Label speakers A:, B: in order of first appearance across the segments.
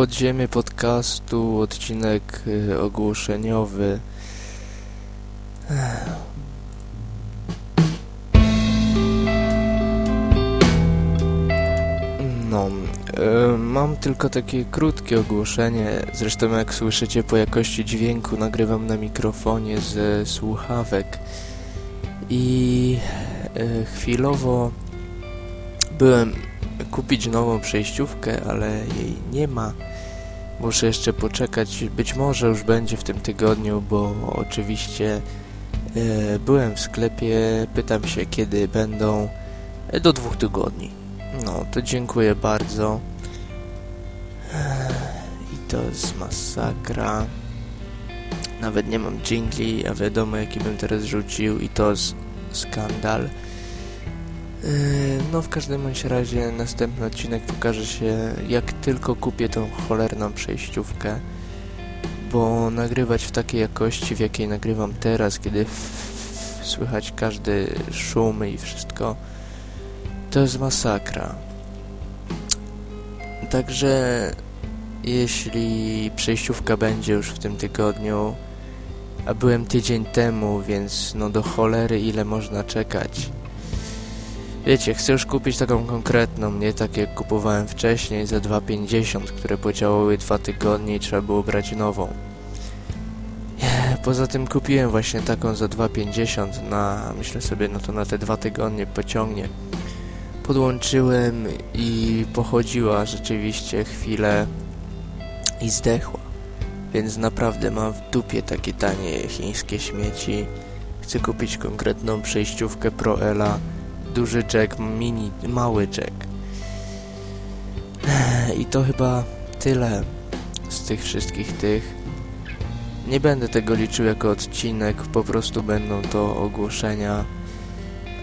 A: podziemie podcastu, odcinek y, ogłoszeniowy. No, y, mam tylko takie krótkie ogłoszenie. Zresztą, jak słyszycie po jakości dźwięku, nagrywam na mikrofonie ze słuchawek. I y, chwilowo byłem kupić nową przejściówkę, ale jej nie ma. Muszę jeszcze poczekać, być może już będzie w tym tygodniu, bo oczywiście e, byłem w sklepie, pytam się kiedy będą e, do dwóch tygodni. No, to dziękuję bardzo. I to jest masakra. Nawet nie mam jingli, a wiadomo jaki bym teraz rzucił i to jest skandal. Yy, no w każdym razie następny odcinek pokaże się jak tylko kupię tą cholerną przejściówkę bo nagrywać w takiej jakości w jakiej nagrywam teraz kiedy słychać każdy szum i wszystko to jest masakra. Także jeśli przejściówka będzie już w tym tygodniu a byłem tydzień temu więc no do cholery ile można czekać Wiecie, chcę już kupić taką konkretną, nie tak jak kupowałem wcześniej za 2,50, które podziałały dwa tygodnie i trzeba było brać nową. Poza tym kupiłem właśnie taką za 2,50 na, myślę sobie, no to na te dwa tygodnie pociągnie. Podłączyłem i pochodziła rzeczywiście chwilę i zdechła. Więc naprawdę mam w dupie takie tanie chińskie śmieci. Chcę kupić konkretną przejściówkę ProEla duży jack, mini, mały jack. I to chyba tyle z tych wszystkich tych. Nie będę tego liczył jako odcinek, po prostu będą to ogłoszenia.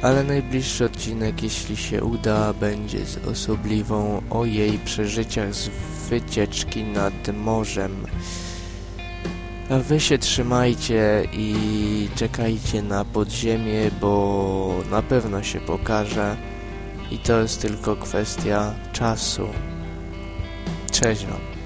A: Ale najbliższy odcinek, jeśli się uda, będzie z osobliwą o jej przeżyciach z wycieczki nad morzem. Wy się trzymajcie i czekajcie na podziemie, bo na pewno się pokaże i to jest tylko kwestia czasu. Cześć wam.